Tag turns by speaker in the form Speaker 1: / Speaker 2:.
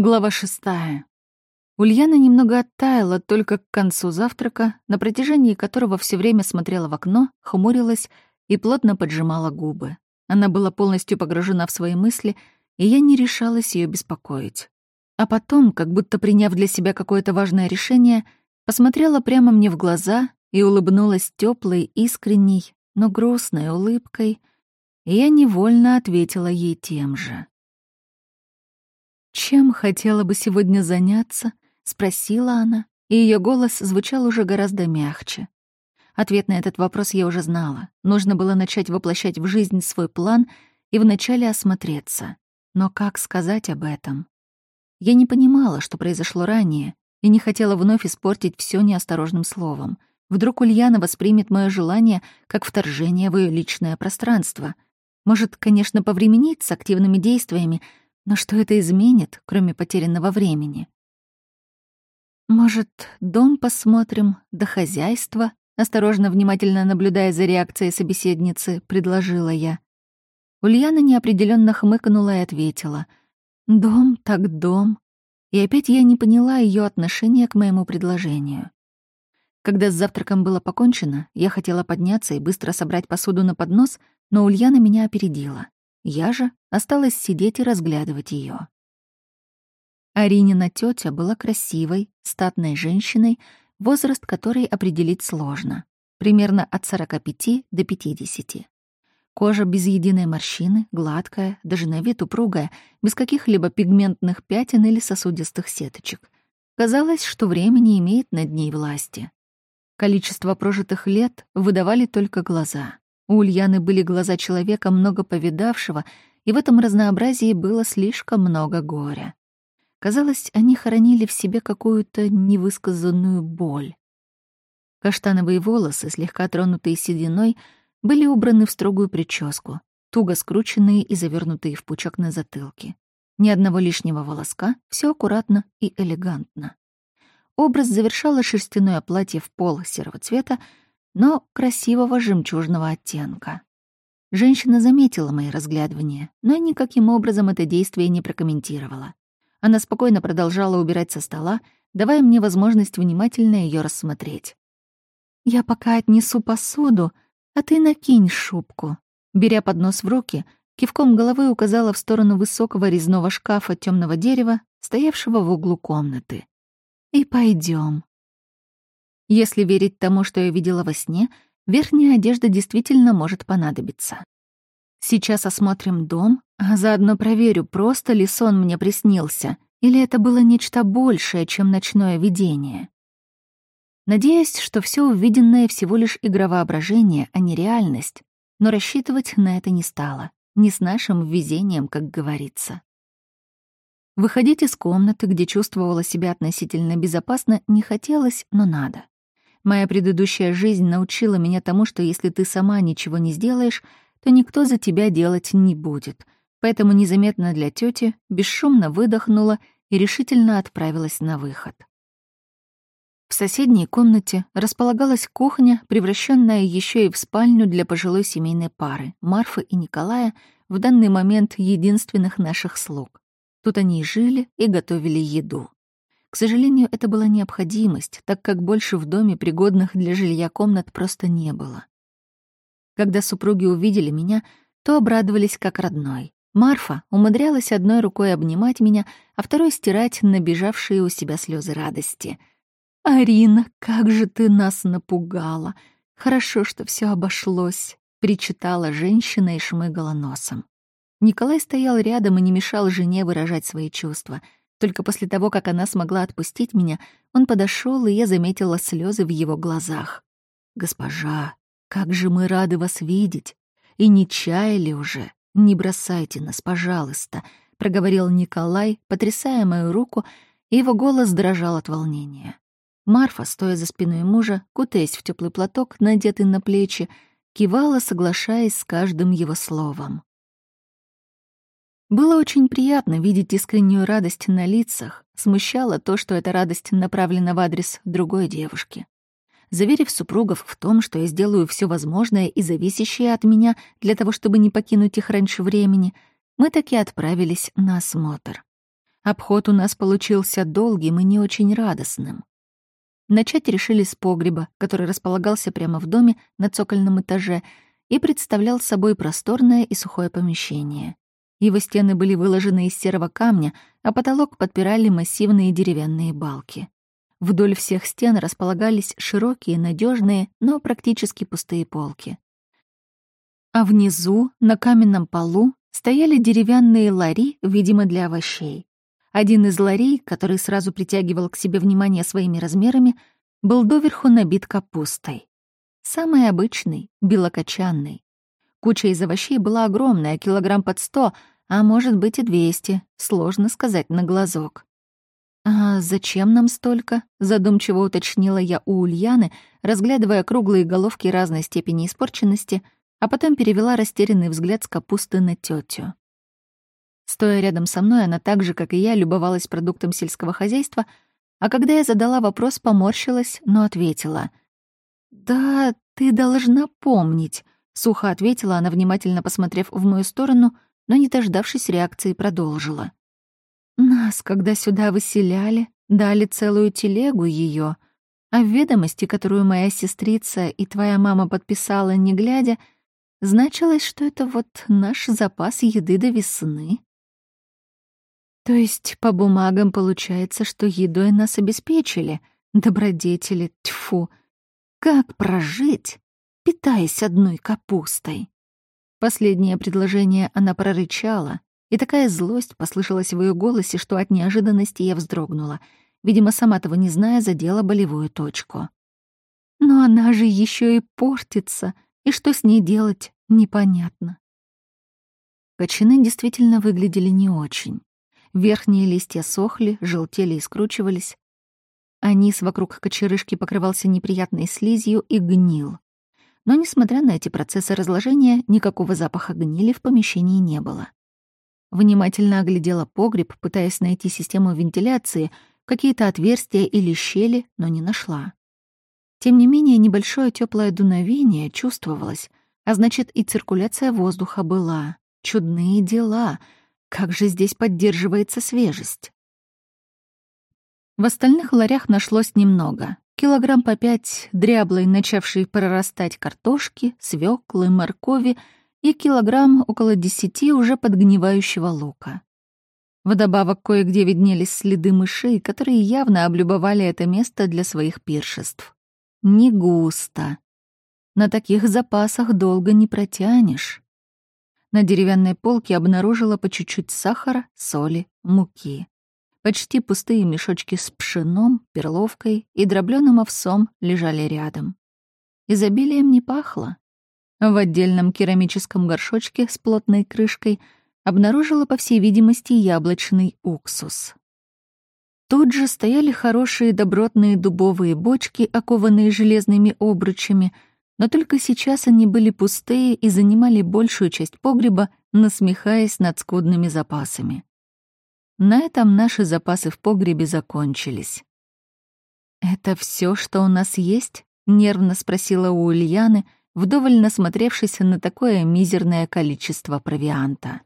Speaker 1: Глава шестая. Ульяна немного оттаяла только к концу завтрака, на протяжении которого все время смотрела в окно, хмурилась и плотно поджимала губы. Она была полностью погружена в свои мысли, и я не решалась ее беспокоить. А потом, как будто приняв для себя какое-то важное решение, посмотрела прямо мне в глаза и улыбнулась теплой, искренней, но грустной улыбкой, и я невольно ответила ей тем же. «Чем хотела бы сегодня заняться?» — спросила она, и ее голос звучал уже гораздо мягче. Ответ на этот вопрос я уже знала. Нужно было начать воплощать в жизнь свой план и вначале осмотреться. Но как сказать об этом? Я не понимала, что произошло ранее, и не хотела вновь испортить все неосторожным словом. Вдруг Ульяна воспримет мое желание как вторжение в ее личное пространство. Может, конечно, повременить с активными действиями, но что это изменит, кроме потерянного времени? Может, дом посмотрим, да хозяйство? Осторожно, внимательно наблюдая за реакцией собеседницы, предложила я. Ульяна неопределенно хмыкнула и ответила. «Дом так дом». И опять я не поняла ее отношения к моему предложению. Когда с завтраком было покончено, я хотела подняться и быстро собрать посуду на поднос, но Ульяна меня опередила. Я же осталась сидеть и разглядывать ее. Аринина тетя была красивой, статной женщиной, возраст которой определить сложно. Примерно от 45 до 50. Кожа без единой морщины, гладкая, даже на вид упругая, без каких-либо пигментных пятен или сосудистых сеточек. Казалось, что время не имеет над ней власти. Количество прожитых лет выдавали только глаза. У Ульяны были глаза человека, много повидавшего, и в этом разнообразии было слишком много горя. Казалось, они хоронили в себе какую-то невысказанную боль. Каштановые волосы, слегка тронутые сединой, были убраны в строгую прическу, туго скрученные и завернутые в пучок на затылке. Ни одного лишнего волоска, все аккуратно и элегантно. Образ завершало шерстяное платье в пол серого цвета, но красивого жемчужного оттенка. Женщина заметила мои разглядывания, но никаким образом это действие не прокомментировала. Она спокойно продолжала убирать со стола, давая мне возможность внимательно ее рассмотреть. «Я пока отнесу посуду, а ты накинь шубку». Беря поднос в руки, кивком головы указала в сторону высокого резного шкафа темного дерева, стоявшего в углу комнаты. «И пойдем. Если верить тому, что я видела во сне, верхняя одежда действительно может понадобиться. Сейчас осмотрим дом, а заодно проверю, просто ли сон мне приснился, или это было нечто большее, чем ночное видение. Надеюсь, что все увиденное всего лишь игра воображения, а не реальность, но рассчитывать на это не стало, не с нашим везением, как говорится. Выходить из комнаты, где чувствовала себя относительно безопасно, не хотелось, но надо. Моя предыдущая жизнь научила меня тому, что если ты сама ничего не сделаешь, то никто за тебя делать не будет. Поэтому незаметно для тети бесшумно выдохнула и решительно отправилась на выход. В соседней комнате располагалась кухня, превращенная еще и в спальню для пожилой семейной пары, Марфы и Николая, в данный момент единственных наших слуг. Тут они и жили, и готовили еду. К сожалению, это была необходимость, так как больше в доме пригодных для жилья комнат просто не было. Когда супруги увидели меня, то обрадовались как родной. Марфа умудрялась одной рукой обнимать меня, а второй стирать набежавшие у себя слезы радости. «Арина, как же ты нас напугала! Хорошо, что все обошлось!» — причитала женщина и шмыгала носом. Николай стоял рядом и не мешал жене выражать свои чувства — только после того, как она смогла отпустить меня, он подошел, и я заметила слезы в его глазах. «Госпожа, как же мы рады вас видеть! И не чаяли уже! Не бросайте нас, пожалуйста!» — проговорил Николай, потрясая мою руку, и его голос дрожал от волнения. Марфа, стоя за спиной мужа, кутаясь в теплый платок, надетый на плечи, кивала, соглашаясь с каждым его словом. Было очень приятно видеть искреннюю радость на лицах, смущало то, что эта радость направлена в адрес другой девушки. Заверив супругов в том, что я сделаю все возможное и зависящее от меня для того, чтобы не покинуть их раньше времени, мы таки отправились на осмотр. Обход у нас получился долгим и не очень радостным. Начать решили с погреба, который располагался прямо в доме на цокольном этаже и представлял собой просторное и сухое помещение. Его стены были выложены из серого камня, а потолок подпирали массивные деревянные балки. Вдоль всех стен располагались широкие, надежные, но практически пустые полки. А внизу, на каменном полу, стояли деревянные лари, видимо, для овощей. Один из ларей, который сразу притягивал к себе внимание своими размерами, был доверху набит капустой. Самый обычный, белокочанный. Куча из овощей была огромная, килограмм под сто, а может быть и двести, сложно сказать на глазок. «А зачем нам столько?» — задумчиво уточнила я у Ульяны, разглядывая круглые головки разной степени испорченности, а потом перевела растерянный взгляд с капусты на тетю. Стоя рядом со мной, она так же, как и я, любовалась продуктом сельского хозяйства, а когда я задала вопрос, поморщилась, но ответила. «Да, ты должна помнить», — сухо ответила она, внимательно посмотрев в мою сторону, но, не дождавшись реакции, продолжила. Нас, когда сюда выселяли, дали целую телегу ее, а в ведомости, которую моя сестрица и твоя мама подписала, не глядя, значилось, что это вот наш запас еды до весны. То есть по бумагам получается, что едой нас обеспечили, добродетели, тьфу. Как прожить, питаясь одной капустой? Последнее предложение она прорычала, и такая злость послышалась в ее голосе, что от неожиданности я вздрогнула. Видимо, сама того не зная, задела болевую точку. Но она же еще и портится, и что с ней делать, непонятно. Кочаны действительно выглядели не очень. Верхние листья сохли, желтели и скручивались. А низ вокруг кочерышки покрывался неприятной слизью и гнил. Но, несмотря на эти процессы разложения, никакого запаха гнили в помещении не было. Внимательно оглядела погреб, пытаясь найти систему вентиляции, какие-то отверстия или щели, но не нашла. Тем не менее, небольшое теплое дуновение чувствовалось, а значит, и циркуляция воздуха была. Чудные дела. Как же здесь поддерживается свежесть? В остальных ларях нашлось немного. Килограмм по пять дряблой, начавшей прорастать картошки, свеклы, моркови — и килограмм около десяти уже подгнивающего лука. Вдобавок кое-где виднелись следы мышей, которые явно облюбовали это место для своих пиршеств. Не густо. На таких запасах долго не протянешь. На деревянной полке обнаружила по чуть-чуть сахара, соли, муки. Почти пустые мешочки с пшеном, перловкой и дроблёным овсом лежали рядом. Изобилием не пахло. В отдельном керамическом горшочке с плотной крышкой обнаружила, по всей видимости, яблочный уксус. Тут же стояли хорошие добротные дубовые бочки, окованные железными обручами, но только сейчас они были пустые и занимали большую часть погреба, насмехаясь над скудными запасами. На этом наши запасы в погребе закончились. «Это все, что у нас есть?» — нервно спросила у Ульяны — вдоволь насмотревшись на такое мизерное количество провианта.